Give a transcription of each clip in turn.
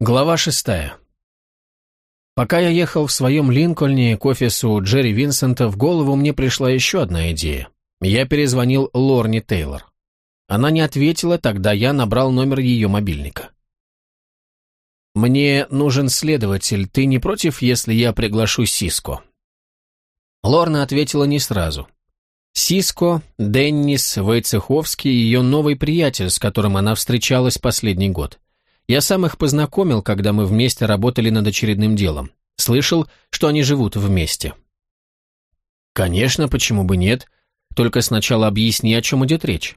Глава шестая. Пока я ехал в своем Линкольне к офису Джерри Винсента, в голову мне пришла еще одна идея. Я перезвонил Лорни Тейлор. Она не ответила, тогда я набрал номер ее мобильника. «Мне нужен следователь. Ты не против, если я приглашу Сиско?» Лорна ответила не сразу. Сиско, Деннис, Войцеховский – ее новый приятель, с которым она встречалась последний год. Я сам их познакомил, когда мы вместе работали над очередным делом. Слышал, что они живут вместе. Конечно, почему бы нет? Только сначала объясни, о чем идет речь.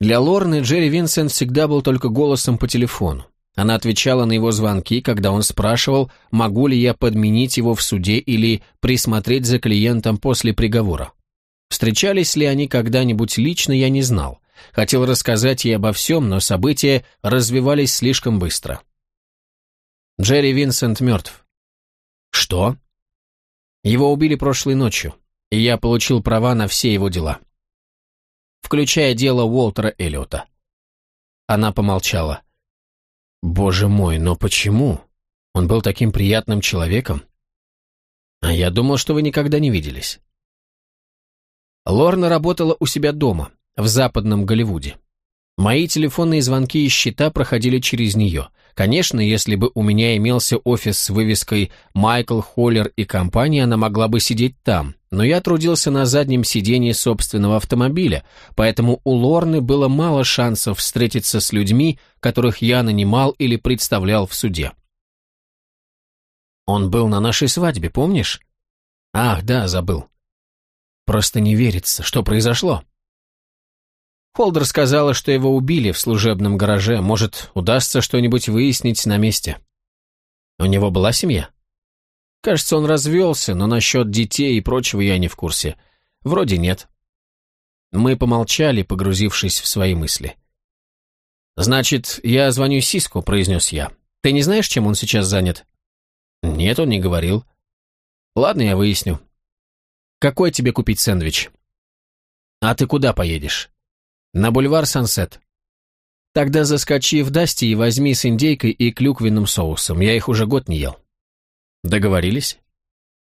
Для Лорны Джерри Винсент всегда был только голосом по телефону. Она отвечала на его звонки, когда он спрашивал, могу ли я подменить его в суде или присмотреть за клиентом после приговора. Встречались ли они когда-нибудь лично, я не знал. Хотел рассказать ей обо всем, но события развивались слишком быстро. Джерри Винсент мертв. Что? Его убили прошлой ночью, и я получил права на все его дела. Включая дело Уолтера Эллиота. Она помолчала. Боже мой, но почему? Он был таким приятным человеком. А я думал, что вы никогда не виделись. Лорна работала у себя дома, в западном Голливуде. Мои телефонные звонки и счета проходили через нее. Конечно, если бы у меня имелся офис с вывеской «Майкл Холлер и компания», она могла бы сидеть там, но я трудился на заднем сидении собственного автомобиля, поэтому у Лорны было мало шансов встретиться с людьми, которых я нанимал или представлял в суде. Он был на нашей свадьбе, помнишь? Ах, да, забыл. Просто не верится, что произошло. Холдер сказала, что его убили в служебном гараже. Может, удастся что-нибудь выяснить на месте. У него была семья? Кажется, он развелся, но насчет детей и прочего я не в курсе. Вроде нет. Мы помолчали, погрузившись в свои мысли. «Значит, я звоню Сиску», — произнес я. «Ты не знаешь, чем он сейчас занят?» «Нет, он не говорил». «Ладно, я выясню». «Какой тебе купить сэндвич?» «А ты куда поедешь?» На бульвар Сансет. Тогда заскочи в Дасти и возьми с индейкой и клюквенным соусом. Я их уже год не ел. Договорились?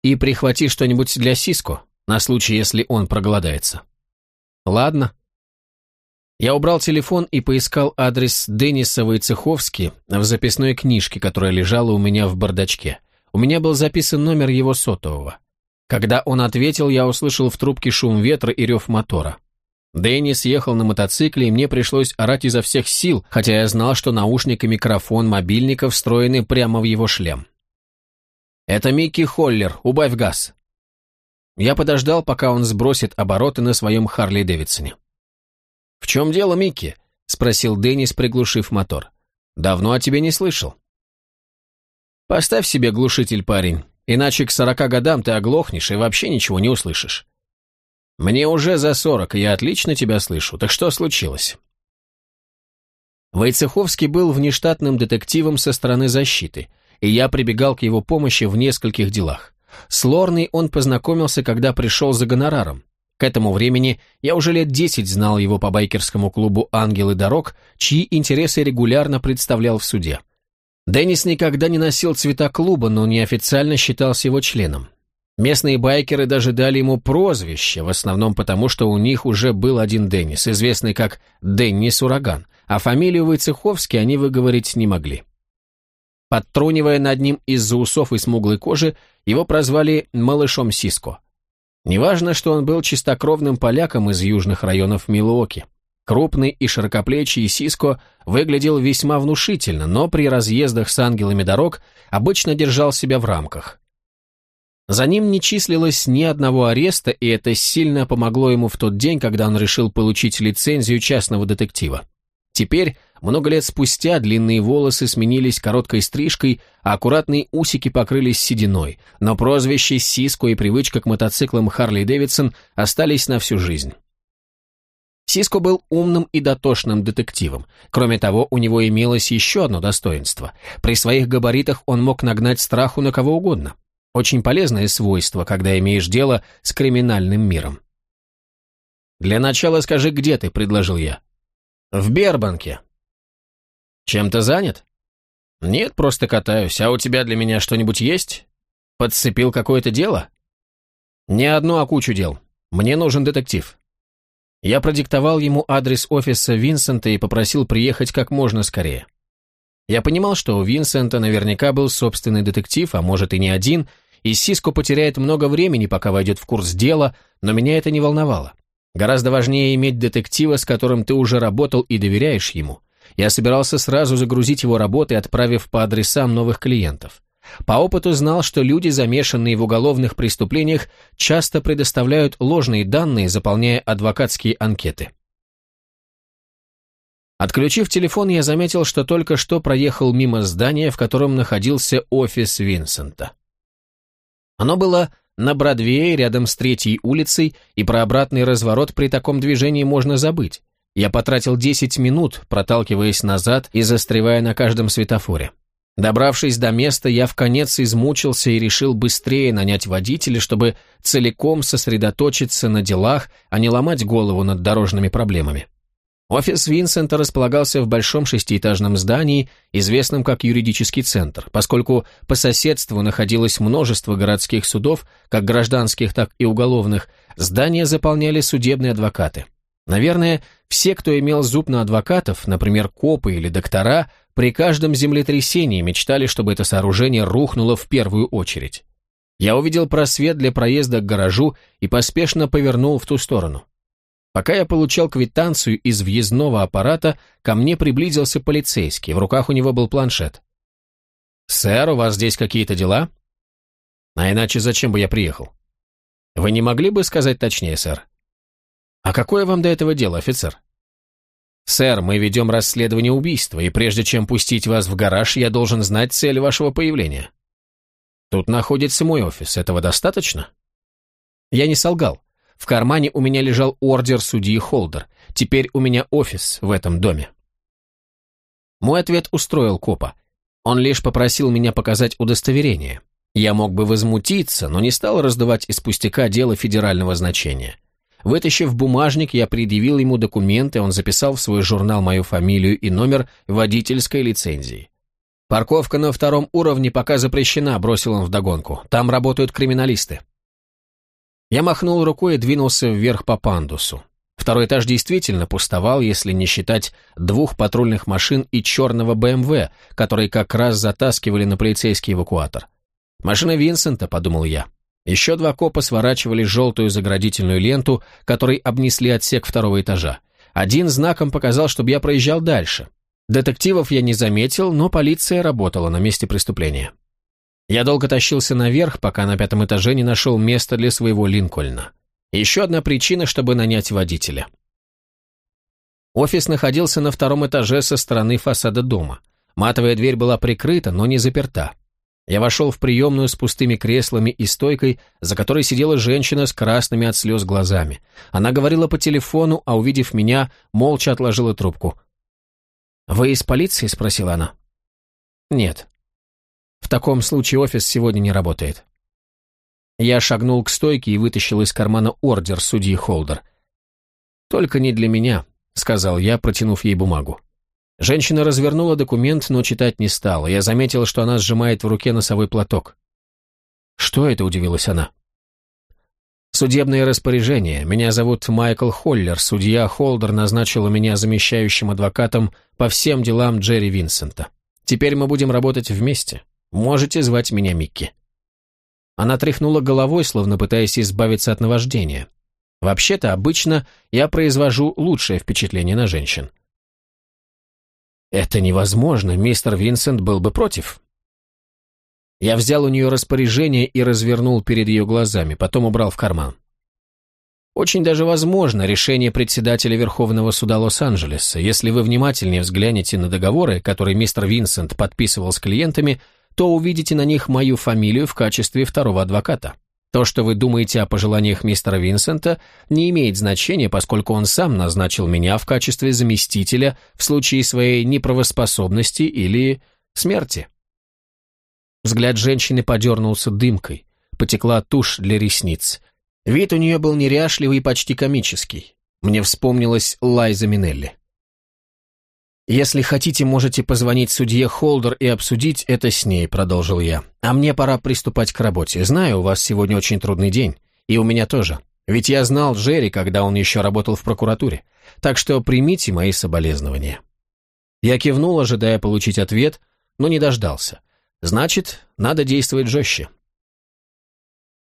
И прихвати что-нибудь для Сиско, на случай, если он проголодается. Ладно. Я убрал телефон и поискал адрес Дениса Войцеховски в записной книжке, которая лежала у меня в бардачке. У меня был записан номер его сотового. Когда он ответил, я услышал в трубке шум ветра и рев мотора. Деннис ехал на мотоцикле, и мне пришлось орать изо всех сил, хотя я знал, что наушник и микрофон мобильника встроены прямо в его шлем. «Это Микки Холлер, убавь газ!» Я подождал, пока он сбросит обороты на своем Харли Дэвидсоне. «В чем дело, Микки?» — спросил Деннис, приглушив мотор. «Давно о тебе не слышал». «Поставь себе глушитель, парень, иначе к сорока годам ты оглохнешь и вообще ничего не услышишь». «Мне уже за сорок, я отлично тебя слышу. Так что случилось?» Войцеховский был внештатным детективом со стороны защиты, и я прибегал к его помощи в нескольких делах. С Лорной он познакомился, когда пришел за гонораром. К этому времени я уже лет десять знал его по байкерскому клубу «Ангелы дорог», чьи интересы регулярно представлял в суде. Деннис никогда не носил цвета клуба, но неофициально считался его членом. Местные байкеры даже дали ему прозвище, в основном потому, что у них уже был один Деннис, известный как Деннис Ураган, а фамилию Войцеховский они выговорить не могли. Подтрунивая над ним из-за усов и смуглой кожи, его прозвали «малышом Сиско». Неважно, что он был чистокровным поляком из южных районов Милуоки. Крупный и широкоплечий Сиско выглядел весьма внушительно, но при разъездах с ангелами дорог обычно держал себя в рамках. За ним не числилось ни одного ареста, и это сильно помогло ему в тот день, когда он решил получить лицензию частного детектива. Теперь, много лет спустя, длинные волосы сменились короткой стрижкой, а аккуратные усики покрылись сединой, но прозвище Сиско и привычка к мотоциклам Харли Дэвидсон остались на всю жизнь. Сиско был умным и дотошным детективом. Кроме того, у него имелось еще одно достоинство. При своих габаритах он мог нагнать страху на кого угодно. Очень полезное свойство, когда имеешь дело с криминальным миром. «Для начала скажи, где ты?» – предложил я. «В Бербанке». «Чем-то занят?» «Нет, просто катаюсь. А у тебя для меня что-нибудь есть? Подцепил какое-то дело?» «Не одно, а кучу дел. Мне нужен детектив». Я продиктовал ему адрес офиса Винсента и попросил приехать как можно скорее. Я понимал, что у Винсента наверняка был собственный детектив, а может и не один, и Сиско потеряет много времени, пока войдет в курс дела, но меня это не волновало. Гораздо важнее иметь детектива, с которым ты уже работал и доверяешь ему. Я собирался сразу загрузить его работы, отправив по адресам новых клиентов. По опыту знал, что люди, замешанные в уголовных преступлениях, часто предоставляют ложные данные, заполняя адвокатские анкеты. Отключив телефон, я заметил, что только что проехал мимо здания, в котором находился офис Винсента. Оно было на Бродвее, рядом с Третьей улицей, и про обратный разворот при таком движении можно забыть. Я потратил 10 минут, проталкиваясь назад и застревая на каждом светофоре. Добравшись до места, я в конец измучился и решил быстрее нанять водителя, чтобы целиком сосредоточиться на делах, а не ломать голову над дорожными проблемами. Офис Винсента располагался в большом шестиэтажном здании, известном как юридический центр, поскольку по соседству находилось множество городских судов, как гражданских, так и уголовных, здание заполняли судебные адвокаты. Наверное, все, кто имел зуб на адвокатов, например, копы или доктора, при каждом землетрясении мечтали, чтобы это сооружение рухнуло в первую очередь. Я увидел просвет для проезда к гаражу и поспешно повернул в ту сторону. Пока я получал квитанцию из въездного аппарата, ко мне приблизился полицейский, в руках у него был планшет. «Сэр, у вас здесь какие-то дела?» «А иначе зачем бы я приехал?» «Вы не могли бы сказать точнее, сэр?» «А какое вам до этого дело, офицер?» «Сэр, мы ведем расследование убийства, и прежде чем пустить вас в гараж, я должен знать цель вашего появления». «Тут находится мой офис. Этого достаточно?» Я не солгал. В кармане у меня лежал ордер судьи Холдер. Теперь у меня офис в этом доме. Мой ответ устроил копа. Он лишь попросил меня показать удостоверение. Я мог бы возмутиться, но не стал раздувать из пустяка дело федерального значения. Вытащив бумажник, я предъявил ему документы, он записал в свой журнал мою фамилию и номер водительской лицензии. «Парковка на втором уровне пока запрещена», — бросил он вдогонку. «Там работают криминалисты». Я махнул рукой и двинулся вверх по пандусу. Второй этаж действительно пустовал, если не считать двух патрульных машин и черного БМВ, которые как раз затаскивали на полицейский эвакуатор. «Машина Винсента», — подумал я. Еще два копа сворачивали желтую заградительную ленту, которой обнесли отсек второго этажа. Один знаком показал, чтобы я проезжал дальше. Детективов я не заметил, но полиция работала на месте преступления. Я долго тащился наверх, пока на пятом этаже не нашел места для своего Линкольна. Еще одна причина, чтобы нанять водителя. Офис находился на втором этаже со стороны фасада дома. Матовая дверь была прикрыта, но не заперта. Я вошел в приемную с пустыми креслами и стойкой, за которой сидела женщина с красными от слез глазами. Она говорила по телефону, а увидев меня, молча отложила трубку. «Вы из полиции?» – спросила она. «Нет». «В таком случае офис сегодня не работает». Я шагнул к стойке и вытащил из кармана ордер судьи Холдер. «Только не для меня», — сказал я, протянув ей бумагу. Женщина развернула документ, но читать не стала. Я заметил, что она сжимает в руке носовой платок. «Что это?» – удивилась она. «Судебное распоряжение. Меня зовут Майкл Холлер. Судья Холдер назначила меня замещающим адвокатом по всем делам Джерри Винсента. Теперь мы будем работать вместе. Можете звать меня Микки». Она тряхнула головой, словно пытаясь избавиться от наваждения. Вообще-то, обычно я произвожу лучшее впечатление на женщин. Это невозможно, мистер Винсент был бы против. Я взял у нее распоряжение и развернул перед ее глазами, потом убрал в карман. Очень даже возможно решение председателя Верховного суда Лос-Анджелеса. Если вы внимательнее взглянете на договоры, которые мистер Винсент подписывал с клиентами, то увидите на них мою фамилию в качестве второго адвоката. То, что вы думаете о пожеланиях мистера Винсента, не имеет значения, поскольку он сам назначил меня в качестве заместителя в случае своей неправоспособности или смерти. Взгляд женщины подернулся дымкой, потекла тушь для ресниц. Вид у нее был неряшливый и почти комический. Мне вспомнилась Лайза Минелли. «Если хотите, можете позвонить судье Холдер и обсудить это с ней», — продолжил я. «А мне пора приступать к работе. Знаю, у вас сегодня очень трудный день. И у меня тоже. Ведь я знал Джерри, когда он еще работал в прокуратуре. Так что примите мои соболезнования». Я кивнул, ожидая получить ответ, но не дождался. Значит, надо действовать жестче.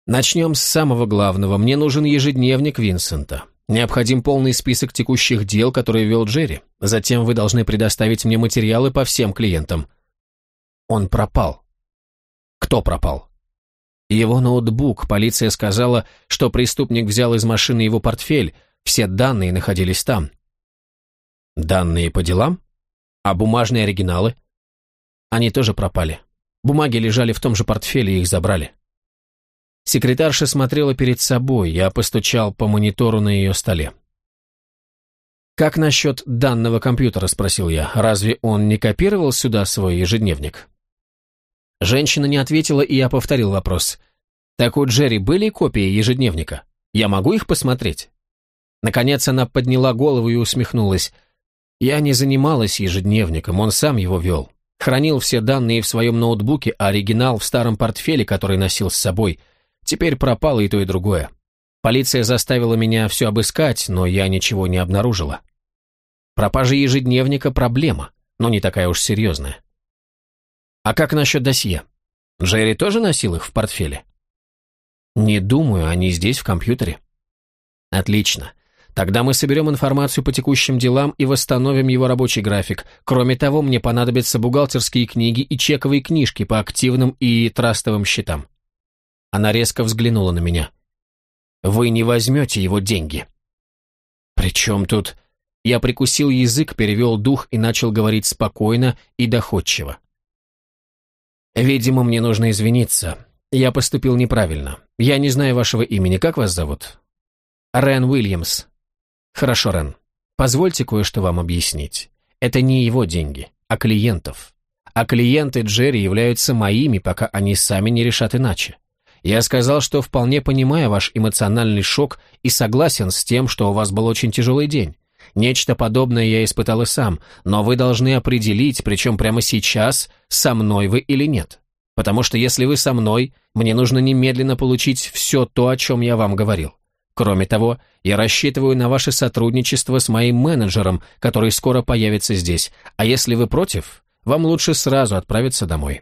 Начнем с самого главного. Мне нужен ежедневник Винсента. Необходим полный список текущих дел, которые вел Джерри. Затем вы должны предоставить мне материалы по всем клиентам. Он пропал. Кто пропал? Его ноутбук. Полиция сказала, что преступник взял из машины его портфель. Все данные находились там. Данные по делам? А бумажные оригиналы? Они тоже пропали. Бумаги лежали в том же портфеле, и их забрали. Секретарша смотрела перед собой, я постучал по монитору на ее столе. «Как насчет данного компьютера?» – спросил я. «Разве он не копировал сюда свой ежедневник?» Женщина не ответила, и я повторил вопрос. «Так у Джерри были копии ежедневника? Я могу их посмотреть?» Наконец она подняла голову и усмехнулась. «Я не занималась ежедневником, он сам его вел. Хранил все данные в своем ноутбуке, а оригинал в старом портфеле, который носил с собой – Теперь пропало и то, и другое. Полиция заставила меня все обыскать, но я ничего не обнаружила. Пропажа ежедневника – проблема, но не такая уж серьезная. А как насчет досье? Джерри тоже носил их в портфеле? Не думаю, они здесь, в компьютере. Отлично. Тогда мы соберем информацию по текущим делам и восстановим его рабочий график. Кроме того, мне понадобятся бухгалтерские книги и чековые книжки по активным и трастовым счетам. Она резко взглянула на меня. «Вы не возьмете его деньги». «При чем тут...» Я прикусил язык, перевел дух и начал говорить спокойно и доходчиво. «Видимо, мне нужно извиниться. Я поступил неправильно. Я не знаю вашего имени. Как вас зовут?» «Рен Уильямс». «Хорошо, Рен. Позвольте кое-что вам объяснить. Это не его деньги, а клиентов. А клиенты Джерри являются моими, пока они сами не решат иначе. Я сказал, что вполне понимаю ваш эмоциональный шок и согласен с тем, что у вас был очень тяжелый день. Нечто подобное я испытал и сам, но вы должны определить, причем прямо сейчас, со мной вы или нет. Потому что если вы со мной, мне нужно немедленно получить все то, о чем я вам говорил. Кроме того, я рассчитываю на ваше сотрудничество с моим менеджером, который скоро появится здесь, а если вы против, вам лучше сразу отправиться домой».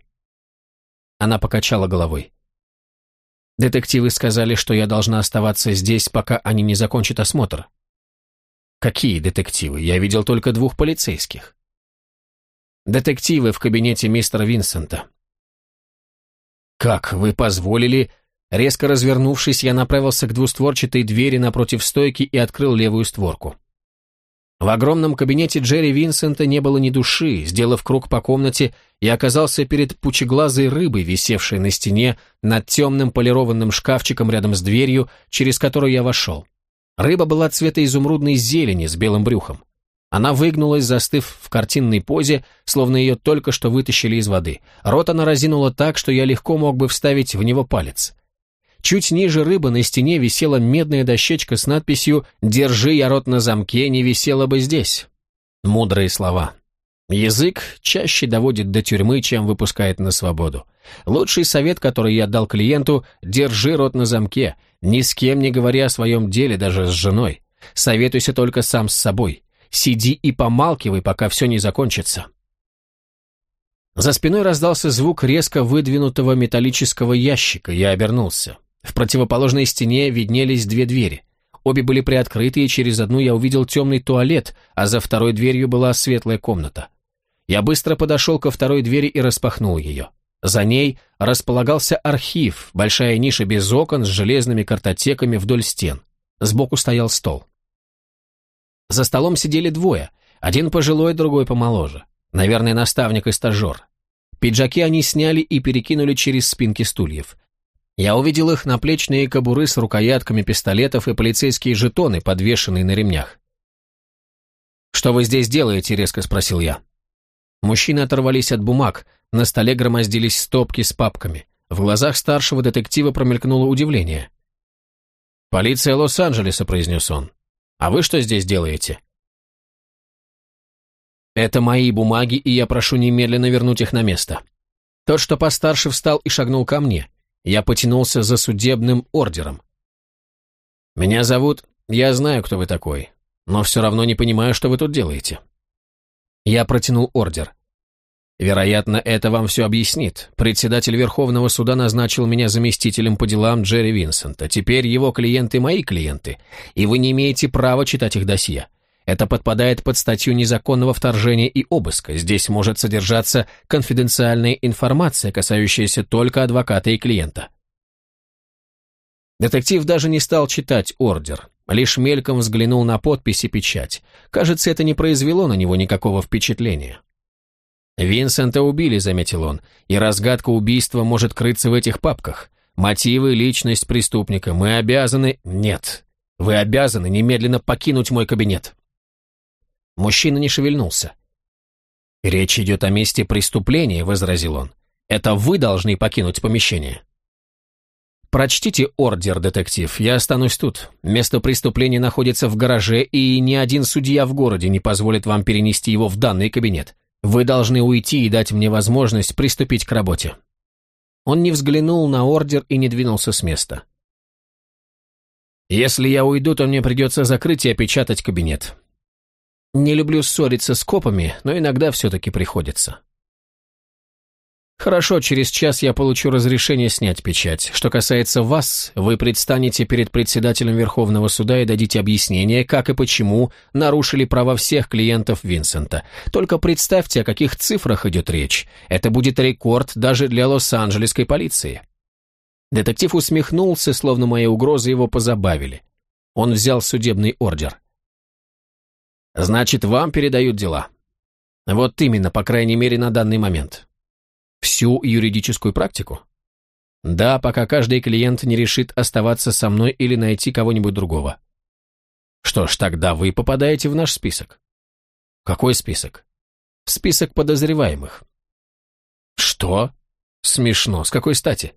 Она покачала головой. Детективы сказали, что я должна оставаться здесь, пока они не закончат осмотр. Какие детективы? Я видел только двух полицейских. Детективы в кабинете мистера Винсента. Как вы позволили... Резко развернувшись, я направился к двустворчатой двери напротив стойки и открыл левую створку. В огромном кабинете Джерри Винсента не было ни души. Сделав круг по комнате, я оказался перед пучеглазой рыбой, висевшей на стене над темным полированным шкафчиком рядом с дверью, через которую я вошел. Рыба была цвета изумрудной зелени с белым брюхом. Она выгнулась, застыв в картинной позе, словно ее только что вытащили из воды. Рот она разинула так, что я легко мог бы вставить в него палец. Чуть ниже рыбы на стене висела медная дощечка с надписью «Держи я рот на замке, не висела бы здесь». Мудрые слова. Язык чаще доводит до тюрьмы, чем выпускает на свободу. Лучший совет, который я дал клиенту – держи рот на замке, ни с кем не говори о своем деле, даже с женой. Советуйся только сам с собой. Сиди и помалкивай, пока все не закончится. За спиной раздался звук резко выдвинутого металлического ящика, я обернулся. В противоположной стене виднелись две двери. Обе были приоткрыты, и через одну я увидел темный туалет, а за второй дверью была светлая комната. Я быстро подошел ко второй двери и распахнул ее. За ней располагался архив, большая ниша без окон с железными картотеками вдоль стен. Сбоку стоял стол. За столом сидели двое, один пожилой, другой помоложе. Наверное, наставник и стажер. Пиджаки они сняли и перекинули через спинки стульев. Я увидел их наплечные кобуры с рукоятками пистолетов и полицейские жетоны, подвешенные на ремнях. «Что вы здесь делаете?» — резко спросил я. Мужчины оторвались от бумаг, на столе громоздились стопки с папками. В глазах старшего детектива промелькнуло удивление. «Полиция Лос-Анджелеса», — произнес он. «А вы что здесь делаете?» Это мои бумаги, и я прошу немедленно вернуть их на место. Тот, что постарше, встал и шагнул ко мне. Я потянулся за судебным ордером. Меня зовут... Я знаю, кто вы такой, но все равно не понимаю, что вы тут делаете. Я протянул ордер. Вероятно, это вам все объяснит. Председатель Верховного суда назначил меня заместителем по делам Джерри Винсента. Теперь его клиенты мои клиенты, и вы не имеете права читать их досье. Это подпадает под статью незаконного вторжения и обыска. Здесь может содержаться конфиденциальная информация, касающаяся только адвоката и клиента. Детектив даже не стал читать ордер, лишь мельком взглянул на подпись и печать. Кажется, это не произвело на него никакого впечатления. «Винсента убили», — заметил он, — «и разгадка убийства может крыться в этих папках. Мотивы, личность преступника. Мы обязаны...» «Нет. Вы обязаны немедленно покинуть мой кабинет». Мужчина не шевельнулся. «Речь идет о месте преступления», — возразил он. «Это вы должны покинуть помещение». «Прочтите ордер, детектив. Я останусь тут. Место преступления находится в гараже, и ни один судья в городе не позволит вам перенести его в данный кабинет. Вы должны уйти и дать мне возможность приступить к работе». Он не взглянул на ордер и не двинулся с места. «Если я уйду, то мне придется закрыть и опечатать кабинет. Не люблю ссориться с копами, но иногда все-таки приходится». Хорошо, через час я получу разрешение снять печать. Что касается вас, вы предстанете перед председателем Верховного суда и дадите объяснение, как и почему нарушили права всех клиентов Винсента. Только представьте, о каких цифрах идет речь. Это будет рекорд даже для Лос-Анджелесской полиции. Детектив усмехнулся, словно мои угрозы его позабавили. Он взял судебный ордер. «Значит, вам передают дела?» «Вот именно, по крайней мере, на данный момент». Всю юридическую практику? Да, пока каждый клиент не решит оставаться со мной или найти кого-нибудь другого. Что ж, тогда вы попадаете в наш список. Какой список? Список подозреваемых. Что? Смешно. С какой стати?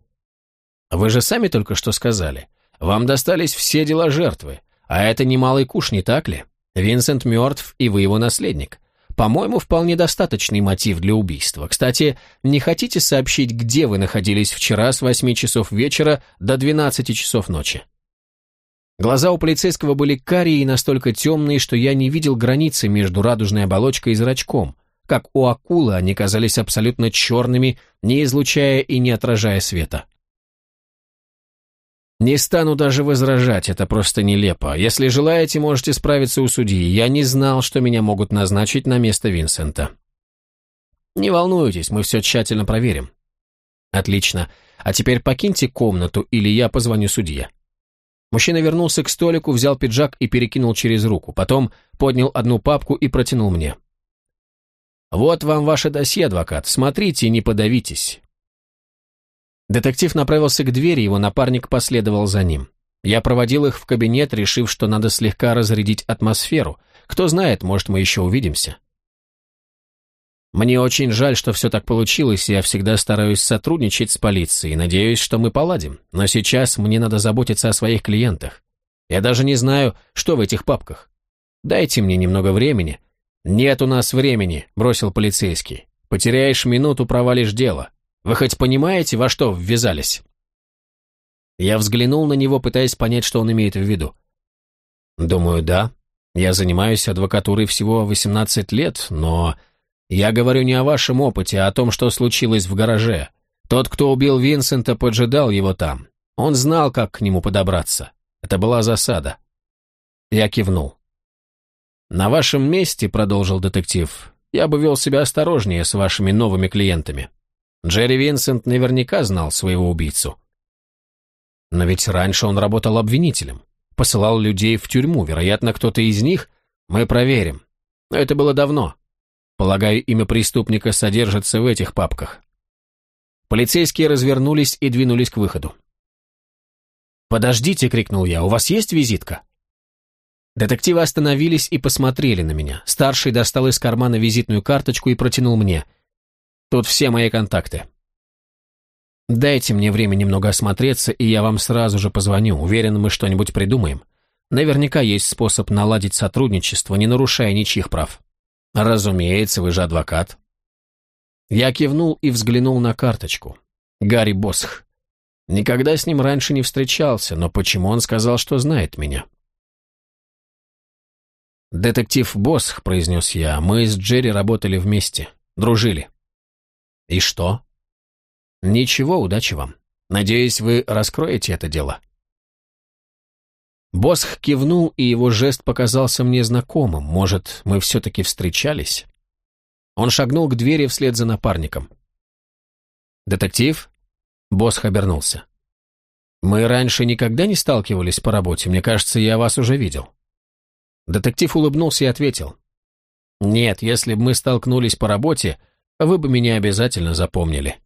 Вы же сами только что сказали. Вам достались все дела жертвы, а это немалый куш, не так ли? Винсент мертв, и вы его наследник. По-моему, вполне достаточный мотив для убийства. Кстати, не хотите сообщить, где вы находились вчера с 8 часов вечера до 12 часов ночи? Глаза у полицейского были карие и настолько темные, что я не видел границы между радужной оболочкой и зрачком. Как у акулы они казались абсолютно черными, не излучая и не отражая света. Не стану даже возражать, это просто нелепо. Если желаете, можете справиться у судьи. Я не знал, что меня могут назначить на место Винсента. Не волнуйтесь, мы все тщательно проверим. Отлично. А теперь покиньте комнату, или я позвоню судье. Мужчина вернулся к столику, взял пиджак и перекинул через руку. Потом поднял одну папку и протянул мне. «Вот вам ваше досье, адвокат. Смотрите, не подавитесь. Детектив направился к двери, его напарник последовал за ним. Я проводил их в кабинет, решив, что надо слегка разрядить атмосферу. Кто знает, может, мы еще увидимся. Мне очень жаль, что все так получилось, я всегда стараюсь сотрудничать с полицией, надеюсь, что мы поладим, но сейчас мне надо заботиться о своих клиентах. Я даже не знаю, что в этих папках. Дайте мне немного времени. Нет у нас времени, бросил полицейский. Потеряешь минуту, провалишь дело. Вы хоть понимаете, во что ввязались?» Я взглянул на него, пытаясь понять, что он имеет в виду. «Думаю, да. Я занимаюсь адвокатурой всего 18 лет, но я говорю не о вашем опыте, а о том, что случилось в гараже. Тот, кто убил Винсента, поджидал его там. Он знал, как к нему подобраться. Это была засада». Я кивнул. «На вашем месте, — продолжил детектив, — я бы вел себя осторожнее с вашими новыми клиентами. Джерри Винсент наверняка знал своего убийцу. Но ведь раньше он работал обвинителем, посылал людей в тюрьму, вероятно, кто-то из них, мы проверим. Но это было давно. Полагаю, имя преступника содержится в этих папках. Полицейские развернулись и двинулись к выходу. «Подождите!» — крикнул я. «У вас есть визитка?» Детективы остановились и посмотрели на меня. Старший достал из кармана визитную карточку и протянул мне — Тут все мои контакты. Дайте мне время немного осмотреться, и я вам сразу же позвоню. Уверен, мы что-нибудь придумаем. Наверняка есть способ наладить сотрудничество, не нарушая ничьих прав. Разумеется, вы же адвокат. Я кивнул и взглянул на карточку. Гарри Босх. Никогда с ним раньше не встречался, но почему он сказал, что знает меня? «Детектив Босх», — произнес я, — «мы с Джерри работали вместе, дружили». «И что?» «Ничего, удачи вам. Надеюсь, вы раскроете это дело». Босх кивнул, и его жест показался мне знакомым. Может, мы все-таки встречались? Он шагнул к двери вслед за напарником. «Детектив?» Босх обернулся. «Мы раньше никогда не сталкивались по работе. Мне кажется, я вас уже видел». Детектив улыбнулся и ответил. «Нет, если бы мы столкнулись по работе, вы бы меня обязательно запомнили».